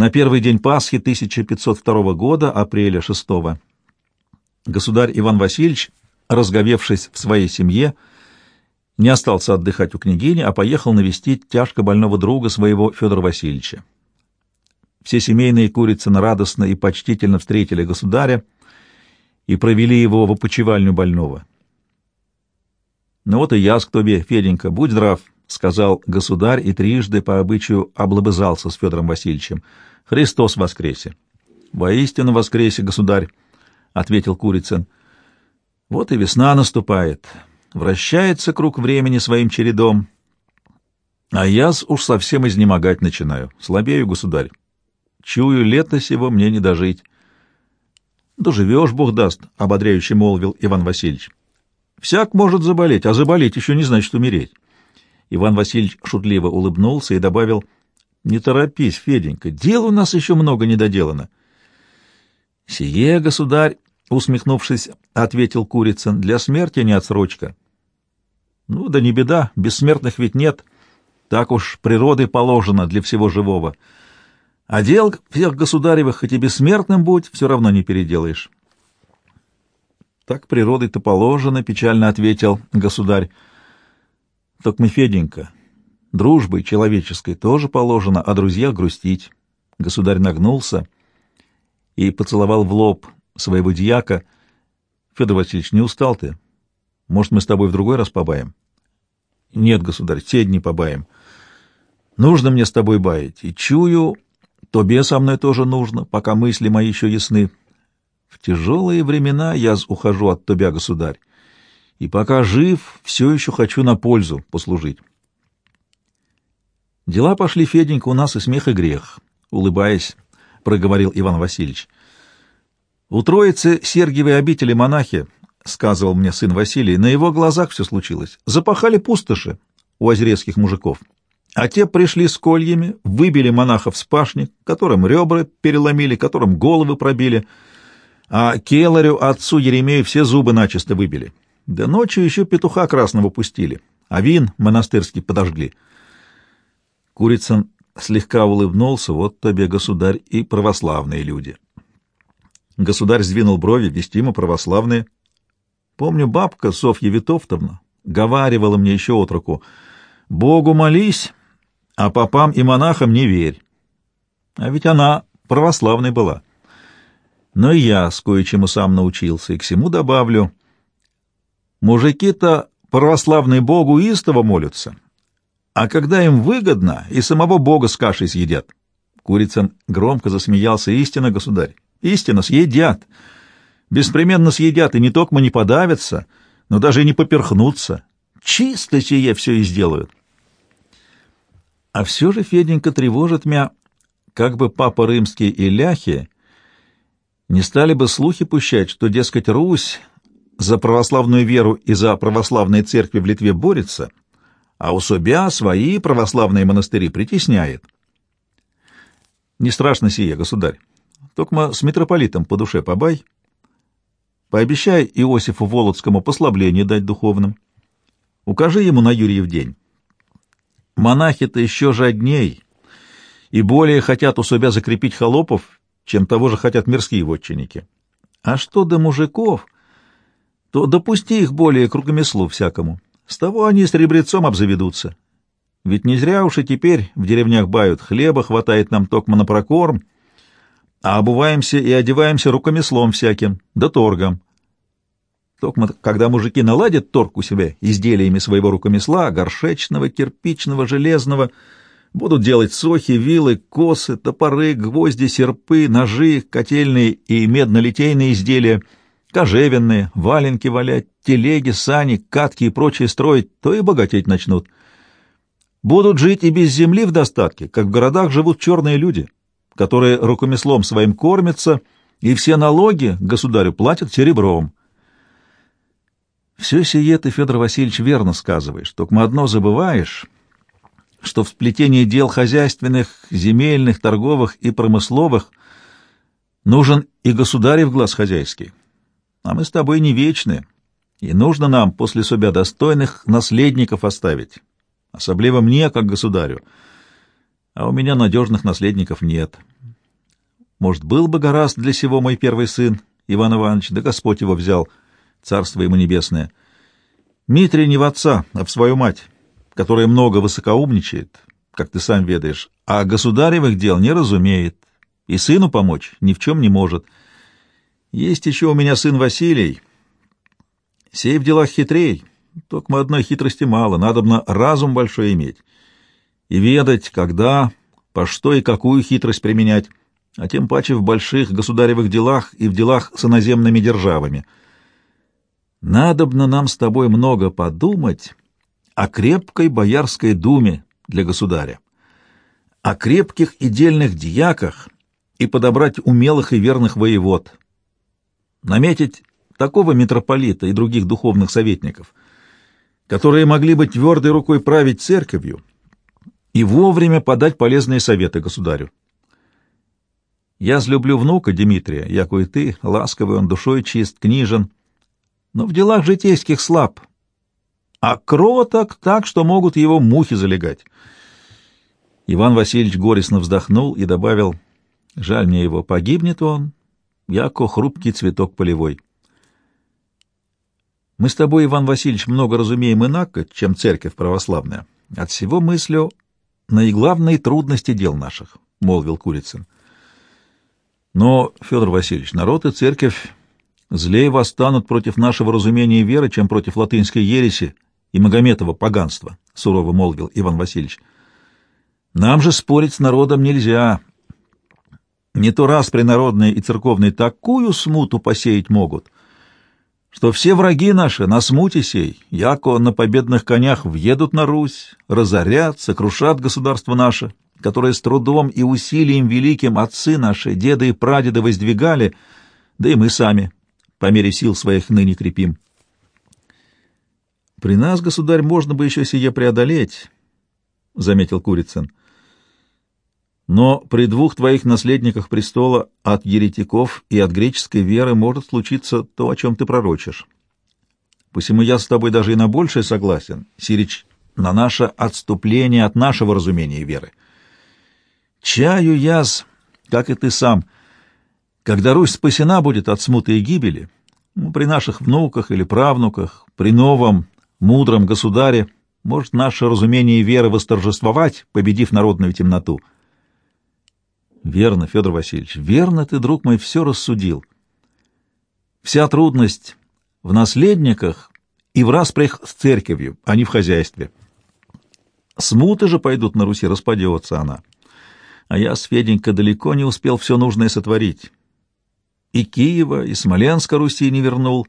на первый день Пасхи 1502 года, апреля 6 Государь Иван Васильевич, разговевшись в своей семье, не остался отдыхать у княгини, а поехал навестить тяжко больного друга своего Федора Васильевича. Все семейные Курицыны радостно и почтительно встретили государя и провели его в опочивальню больного. «Ну вот и я с тебе, Феденька, будь здрав», — сказал государь и трижды по обычаю облобызался с Федором Васильевичем. «Христос воскресе!» «Воистину воскресе, государь!» — ответил Курицын. «Вот и весна наступает. Вращается круг времени своим чередом. А я уж совсем изнемогать начинаю. Слабею, государь. Чую, лето сего мне не дожить. — Доживешь, Бог даст, — ободряюще молвил Иван Васильевич. — Всяк может заболеть, а заболеть еще не значит умереть. Иван Васильевич шутливо улыбнулся и добавил, — Не торопись, Феденька, дел у нас еще много недоделано. — Сие, государь, — усмехнувшись, ответил Курицын, — для смерти не отсрочка. — Ну да не беда, бессмертных ведь нет. Так уж природы положено для всего живого. — а дел всех государевых, хоть и бессмертным будь, все равно не переделаешь. Так природой-то положено, — печально ответил государь. Только мы, Феденька, дружбой человеческой тоже положено, о друзьях грустить. Государь нагнулся и поцеловал в лоб своего дьяка. Федор Васильевич, не устал ты? Может, мы с тобой в другой раз побаем? Нет, государь, те дни побаем. Нужно мне с тобой баять, и чую, Тобе со мной тоже нужно, пока мысли мои еще ясны. В тяжелые времена я ухожу от тебя, государь, и пока жив, все еще хочу на пользу послужить. Дела пошли, Феденька, у нас и смех, и грех, — улыбаясь, проговорил Иван Васильевич. У троицы Сергиевой обители монахи, — сказывал мне сын Василий, — на его глазах все случилось. Запахали пустоши у озерецких мужиков. А те пришли с кольями, выбили монахов с пашни, которым ребра переломили, которым головы пробили, а Келарю, отцу Еремею, все зубы начисто выбили. Да ночью еще петуха красного пустили, а вин монастырский подожгли. Курицын слегка улыбнулся, вот тебе, государь, и православные люди. Государь сдвинул брови, вестимо православные. Помню, бабка Софья Витовтовна говаривала мне еще от руку, «Богу молись, а попам и монахам не верь. А ведь она православной была. Но я с кое-чему сам научился, и к всему добавлю. Мужики-то православные Богу истово молятся, а когда им выгодно, и самого Бога с кашей съедят. Курицын громко засмеялся. Истинно, государь, истинно, съедят. Беспременно съедят, и не только не подавятся, но даже и не поперхнутся. Чисто сие все и сделают. А все же, Феденька, тревожит меня, как бы папа римский и ляхи не стали бы слухи пущать, что, дескать, Русь за православную веру и за православные церкви в Литве борется, а у себя свои православные монастыри притесняет. Не страшно сие, государь. Только с митрополитом по душе побай. Пообещай Иосифу Володскому послабление дать духовным. Укажи ему на Юрьев день. Монахи-то еще жадней и более хотят у себя закрепить холопов, чем того же хотят мирские вотчинники. А что до мужиков, то допусти их более к рукомеслу всякому. С того они с ребрецом обзаведутся. Ведь не зря уж и теперь в деревнях бают, хлеба хватает нам токмо на прокорм, а обуваемся и одеваемся рукомеслом всяким, да торгом. Только когда мужики наладят торг у себя изделиями своего рукомесла, горшечного, кирпичного, железного, будут делать сохи, вилы, косы, топоры, гвозди, серпы, ножи, котельные и медно-литейные изделия, кожевенные, валенки валять, телеги, сани, катки и прочее строить, то и богатеть начнут. Будут жить и без земли в достатке, как в городах живут черные люди, которые рукомеслом своим кормятся, и все налоги государю платят серебром. Все сие ты, Федор Васильевич, верно сказываешь, только одно забываешь, что в сплетении дел хозяйственных, земельных, торговых и промысловых нужен и государев глаз хозяйский. А мы с тобой не вечны, и нужно нам после себя достойных наследников оставить, особливо мне, как государю, а у меня надежных наследников нет». Может, был бы гораст для сего мой первый сын, Иван Иванович, да Господь его взял, царство ему небесное. Митрий не в отца, а в свою мать, которая много высокоумничает, как ты сам ведаешь, а государевых дел не разумеет, и сыну помочь ни в чем не может. Есть еще у меня сын Василий. Сей в делах хитрей, только одной хитрости мало, надобно разум большой иметь и ведать, когда, по что и какую хитрость применять, а тем паче в больших государевых делах и в делах с иноземными державами. Надобно нам с тобой много подумать о крепкой боярской думе для государя, о крепких и дельных дьяках и подобрать умелых и верных воевод, наметить такого митрополита и других духовных советников, которые могли бы твердой рукой править церковью и вовремя подать полезные советы государю. Я взлюблю внука Дмитрия, яко и ты, ласковый он, душой чист, книжен, но в делах житейских слаб, а кроток так, что могут его мухи залегать. Иван Васильевич горестно вздохнул и добавил, жаль мне его, погибнет он, яко хрупкий цветок полевой. Мы с тобой, Иван Васильевич, много разумеем инако, чем церковь православная. От всего мыслю наиглавные трудности дел наших, — молвил Курицын. Но, Федор Васильевич, народ и церковь злее восстанут против нашего разумения и веры, чем против латынской ереси и Магометова поганства, — сурово молвил Иван Васильевич. Нам же спорить с народом нельзя. Не то раз принародные и церковные такую смуту посеять могут, что все враги наши на смуте сей, яко на победных конях въедут на Русь, разорят, сокрушат государство наше, которое с трудом и усилием великим отцы наши, деды и прадеды воздвигали, да и мы сами по мере сил своих ныне крепим. При нас, государь, можно бы еще сие преодолеть, — заметил Курицын. Но при двух твоих наследниках престола от еретиков и от греческой веры может случиться то, о чем ты пророчишь. Посему я с тобой даже и на большее согласен, Сирич, на наше отступление от нашего разумения веры. Чаю яз, как и ты сам, когда Русь спасена будет от смуты и гибели, ну, при наших внуках или правнуках, при новом мудром государе, может наше разумение и вера восторжествовать, победив народную темноту — Верно, Федор Васильевич, верно ты, друг мой, все рассудил. Вся трудность в наследниках и в распрях с церковью, а не в хозяйстве. Смуты же пойдут на Руси, распадется она. А я с Феденька далеко не успел все нужное сотворить. И Киева, и Смоленска Руси не вернул,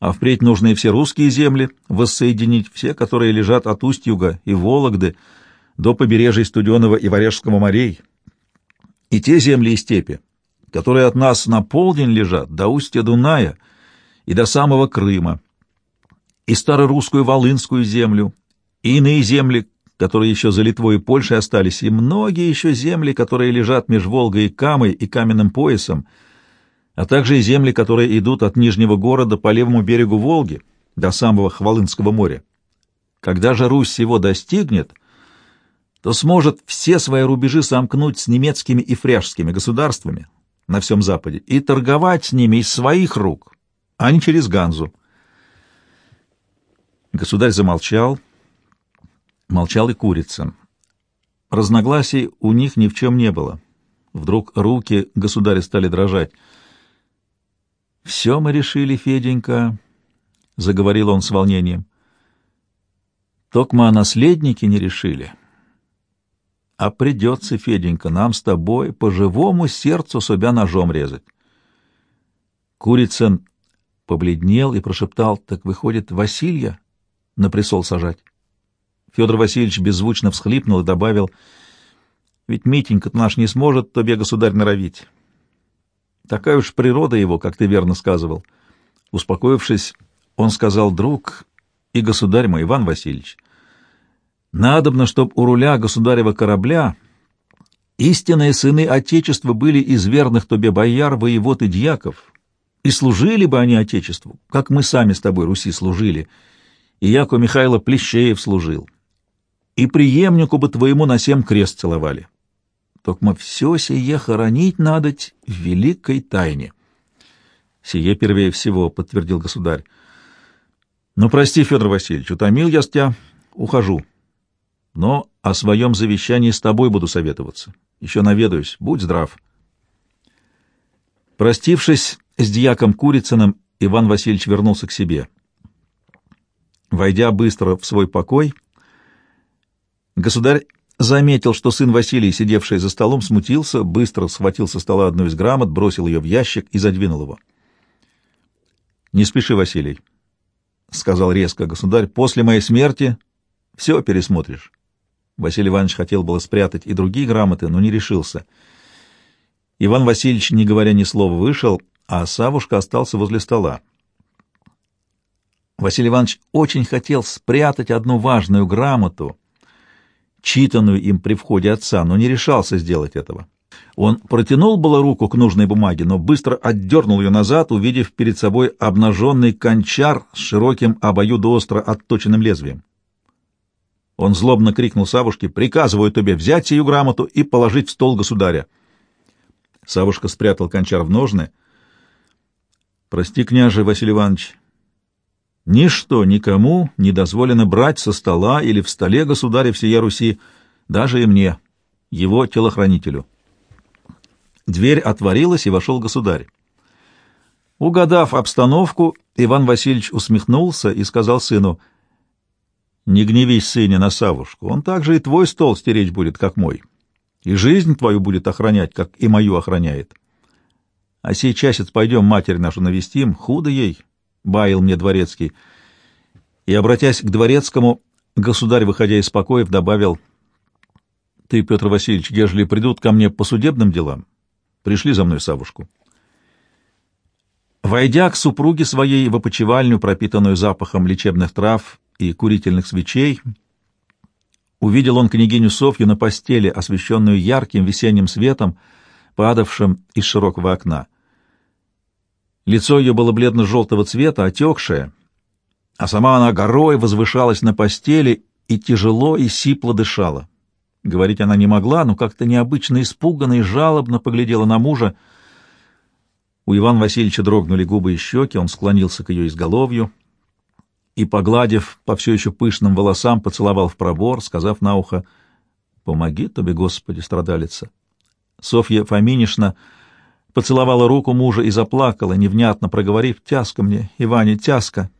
а впредь нужные все русские земли воссоединить, все, которые лежат от Усть-Юга и Вологды до побережья Студенного и Варежского морей, и те земли и степи, которые от нас на полдень лежат до устья Дуная и до самого Крыма, и старорусскую Волынскую землю, и иные земли, которые еще за Литвой и Польшей остались, и многие еще земли, которые лежат меж Волгой и Камой и каменным поясом, а также и земли, которые идут от Нижнего города по левому берегу Волги до самого Хвалынского моря. Когда же Русь всего достигнет — то сможет все свои рубежи сомкнуть с немецкими и фряжскими государствами на всем Западе и торговать с ними из своих рук, а не через Ганзу. Государь замолчал, молчал и Курицын. Разногласий у них ни в чем не было. Вдруг руки государя стали дрожать. «Все мы решили, Феденька», — заговорил он с волнением. «Токма наследники не решили». А придется, Феденька, нам с тобой по живому сердцу себя ножом резать. Курицын побледнел и прошептал, так выходит, Василья на престол сажать. Федор Васильевич беззвучно всхлипнул и добавил, ведь Митенька наш не сможет тебе, государь, норовить. Такая уж природа его, как ты верно сказывал. Успокоившись, он сказал, друг и государь мой, Иван Васильевич, Надобно, чтоб у руля государева корабля истинные сыны Отечества были из верных тебе бояр, воевод и дьяков, и служили бы они Отечеству, как мы сами с тобой, Руси, служили, и яко Михайло Плещеев служил, и преемнику бы твоему на семь крест целовали. Токмо все сие хоронить надоть в великой тайне. Сие первее всего, — подтвердил государь. Ну, прости, Федор Васильевич, утомил я с тебя, ухожу. Но о своем завещании с тобой буду советоваться. Еще наведаюсь, будь здрав. Простившись с дьяком Курицыным, Иван Васильевич вернулся к себе. Войдя быстро в свой покой, государь заметил, что сын Василий, сидевший за столом, смутился, быстро схватил со стола одну из грамот, бросил ее в ящик и задвинул его. «Не спеши, Василий», — сказал резко государь, — «после моей смерти все пересмотришь». Василий Иванович хотел было спрятать и другие грамоты, но не решился. Иван Васильевич, не говоря ни слова, вышел, а Савушка остался возле стола. Василий Иванович очень хотел спрятать одну важную грамоту — читанную им при входе отца, но не решался сделать этого. Он протянул было руку к нужной бумаге, но быстро отдернул ее назад, увидев перед собой обнаженный кончар с широким обоюдоостро отточенным лезвием. Он злобно крикнул Савушке, «Приказываю тебе взять сию грамоту и положить в стол государя». Савушка спрятал кончар в ножны. «Прости, княже Василий Иванович, Ничто никому не дозволено брать со стола или в столе государя всея Руси, даже и мне, его телохранителю. Дверь отворилась, и вошел государь. Угадав обстановку, Иван Васильевич усмехнулся и сказал сыну, «Не гневись, сыне, на Савушку, он также и твой стол стеречь будет, как мой, и жизнь твою будет охранять, как и мою охраняет. А сейчас пойдем матерь нашу навестим, худо ей, — баил мне дворецкий. И, обратясь к дворецкому, государь, выходя из покоев, добавил, «Ты, Петр Васильевич, ежели придут ко мне по судебным делам, пришли за мной Савушку». Войдя к супруге своей в опочивальню, пропитанную запахом лечебных трав и курительных свечей, увидел он княгиню Софью на постели, освещенную ярким весенним светом, падавшим из широкого окна. Лицо ее было бледно-желтого цвета, отекшее, а сама она горой возвышалась на постели и тяжело и сипло дышала. Говорить она не могла, но как-то необычно испуганно и жалобно поглядела на мужа. У Ивана Васильевича дрогнули губы и щеки, он склонился к ее изголовью и, погладив по все еще пышным волосам, поцеловал в пробор, сказав на ухо «Помоги тебе, Господи, страдалица». Софья Фоминишна поцеловала руку мужа и заплакала, невнятно проговорив «Тяска мне, Иване, тяска!»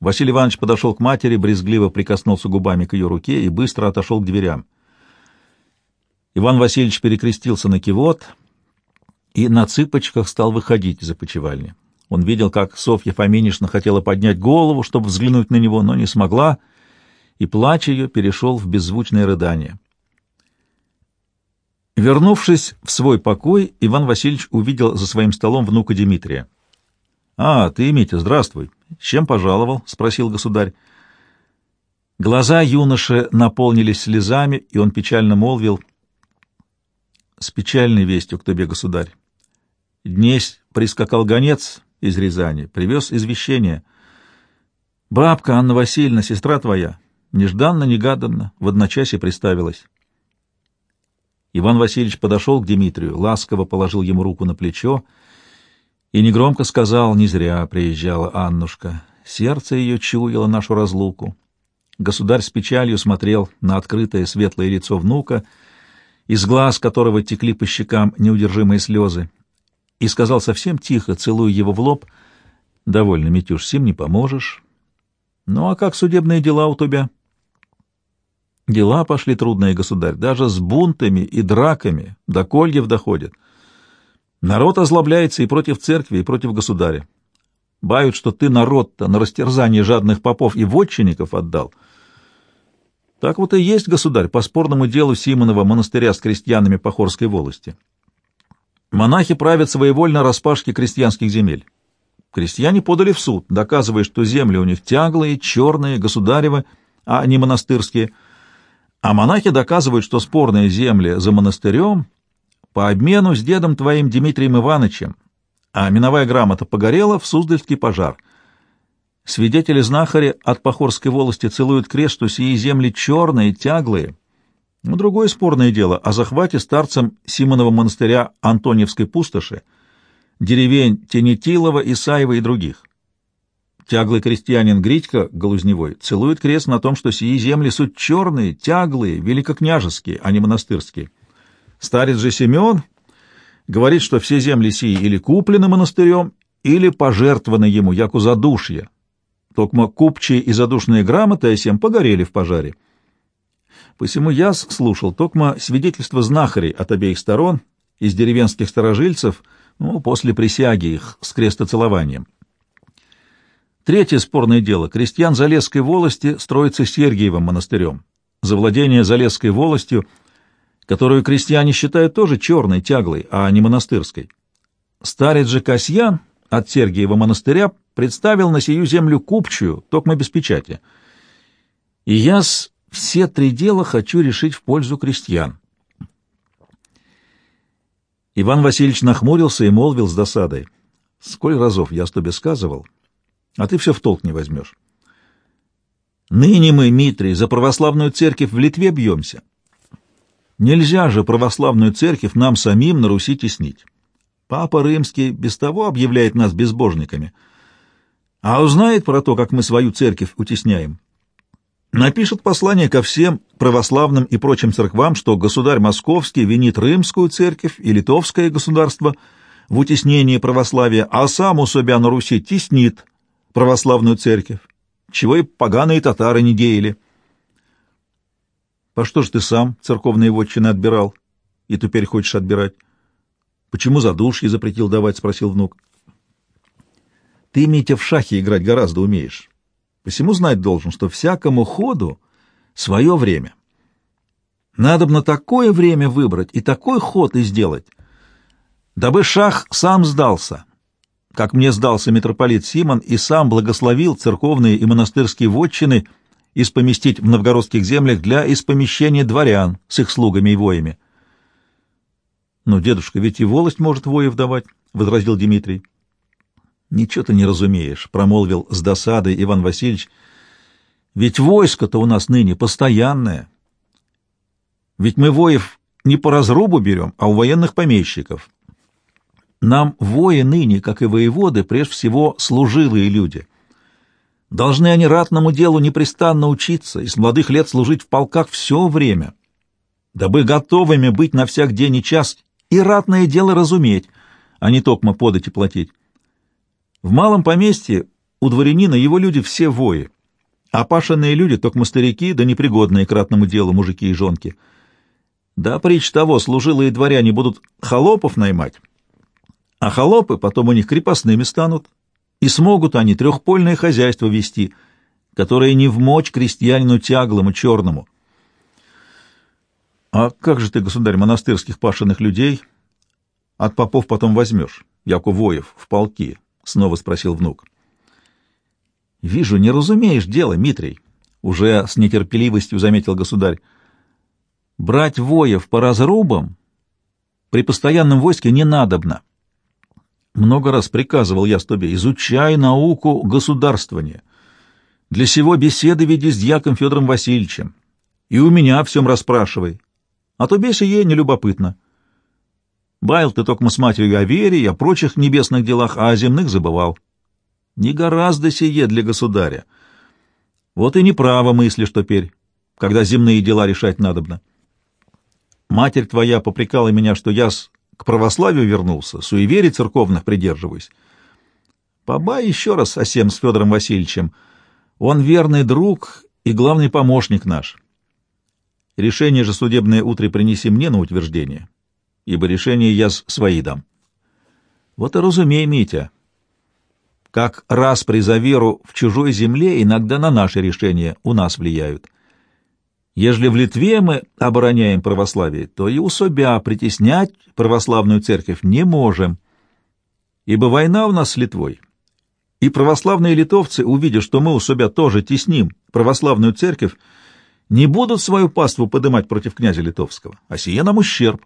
Василий Иванович подошел к матери, брезгливо прикоснулся губами к ее руке и быстро отошел к дверям. Иван Васильевич перекрестился на кивот и на цыпочках стал выходить из опочивальни. Он видел, как Софья Фоминишна хотела поднять голову, чтобы взглянуть на него, но не смогла, и плач ее перешел в беззвучное рыдание. Вернувшись в свой покой, Иван Васильевич увидел за своим столом внука Дмитрия. — А, ты, Митя, здравствуй. Чем пожаловал? — спросил государь. Глаза юноши наполнились слезами, и он печально молвил. — С печальной вестью к тебе, государь. Днесь прискакал гонец из Рязани, привез извещение. Бабка Анна Васильевна, сестра твоя, нежданно-негаданно в одночасье приставилась. Иван Васильевич подошел к Дмитрию, ласково положил ему руку на плечо и негромко сказал, не зря приезжала Аннушка. Сердце ее чуяло нашу разлуку. Государь с печалью смотрел на открытое светлое лицо внука, из глаз которого текли по щекам неудержимые слезы, и сказал совсем тихо, целуя его в лоб, «Довольно, Митюш, сим не поможешь. Ну а как судебные дела у тебя?» Дела пошли трудные, государь, даже с бунтами и драками до кольев доходят. Народ озлобляется и против церкви, и против государя. Бают, что ты народ-то на растерзание жадных попов и вотчинников отдал. Так вот и есть, государь, по спорному делу Симонова монастыря с крестьянами Похорской волости. Монахи правят своевольно распашки крестьянских земель. Крестьяне подали в суд, доказывая, что земли у них тяглые, черные, государевы, а не монастырские – а монахи доказывают, что спорные земли за монастырем по обмену с дедом твоим Дмитрием Ивановичем, а миновая грамота погорела в Суздальский пожар. Свидетели знахари от Похорской волости целуют крест, что сии земли черные, тяглые, Но другое спорное дело о захвате старцем Симонова монастыря Антоньевской пустоши, деревень Тенетилова, Исаева и других. Тяглый крестьянин Гритько Голузневой целует крест на том, что сии земли суть черные, тяглые, великокняжеские, а не монастырские. Старец же Симеон говорит, что все земли сии или куплены монастырем, или пожертвованы ему, яку задушье. Токмо купчие и задушные грамоты осем погорели в пожаре. Посему я слушал токмо свидетельства знахарей от обеих сторон, из деревенских старожильцев, ну, после присяги их с крестоцелованием. Третье спорное дело. Крестьян Залесской волости строится Сергиевым монастырем. За владение Залесской волостью, которую крестьяне считают тоже черной, тяглой, а не монастырской. Старец же Касьян от Сергиева монастыря представил на сию землю купчую, токмо без печати. И я с все три дела хочу решить в пользу крестьян. Иван Васильевич нахмурился и молвил с досадой. Сколь разов я с тобой сказывал, а ты все в толк не возьмешь. Ныне мы, Митрий, за православную церковь в Литве бьемся. Нельзя же православную церковь нам самим на Руси теснить. Папа Римский без того объявляет нас безбожниками, а узнает про то, как мы свою церковь утесняем, напишет послание ко всем православным и прочим церквам, что государь московский винит римскую церковь и литовское государство в утеснении православия, а сам у себя на Руси теснит православную церковь, чего и поганые татары не деяли. По что ж ты сам церковные вотчины отбирал и теперь хочешь отбирать? Почему задушье запретил давать, спросил внук. Ты, Митя, в шахи играть гораздо умеешь. Посему знать должен, что всякому ходу свое время. Надо бы на такое время выбрать и такой ход и сделать, дабы шах сам сдался, как мне сдался митрополит Симон и сам благословил церковные и монастырские вотчины испоместить в новгородских землях для испомещения дворян с их слугами и воями. — Но, дедушка, ведь и волость может воев давать, — возразил Дмитрий. Ничего ты не разумеешь, — промолвил с досадой Иван Васильевич. Ведь войско-то у нас ныне постоянное. Ведь мы воев не по разрубу берем, а у военных помещиков. Нам вои ныне, как и воеводы, прежде всего служилые люди. Должны они ратному делу непрестанно учиться и с молодых лет служить в полках все время, дабы готовыми быть на всяк день и час и ратное дело разуметь, а не токмо подать и платить. В малом поместье у дворянина его люди все вои, а пашенные люди — только старики, да непригодные к ратному делу мужики и жонки. Да притч того, служилые дворяне будут холопов наймать, а холопы потом у них крепостными станут, и смогут они трехпольное хозяйство вести, которое не вмочь крестьянину тяглому черному. — А как же ты, государь, монастырских пашенных людей от попов потом возьмешь, яко воев, в полки? — снова спросил внук. — Вижу, не разумеешь дело, Митрий, — уже с нетерпеливостью заметил государь. — Брать воев по разрубам при постоянном войске не надобно. Много раз приказывал я с тобе, изучай науку государствования. Для сего беседы веди с дьяком Федором Васильевичем. И у меня о всем расспрашивай. А то беси ей нелюбопытно. Баял ты только с матерью о вере и о прочих небесных делах, а о земных забывал. Не гораздо сие для государя. Вот и неправо мыслишь теперь, когда земные дела решать надобно. Матерь твоя попрекала меня, что я к православию вернулся, суеверий церковных придерживаюсь. Побай еще раз о сем с Федором Васильевичем. Он верный друг и главный помощник наш. Решение же судебное утре принеси мне на утверждение ибо решение я свои дам. Вот и разумей, Митя, как распри за веру в чужой земле иногда на наши решения у нас влияют. Ежели в Литве мы обороняем православие, то и у себя притеснять православную церковь не можем, ибо война у нас с Литвой. И православные литовцы, увидя, что мы у себя тоже тесним православную церковь, не будут свою паству подымать против князя литовского, а сие нам ущерб.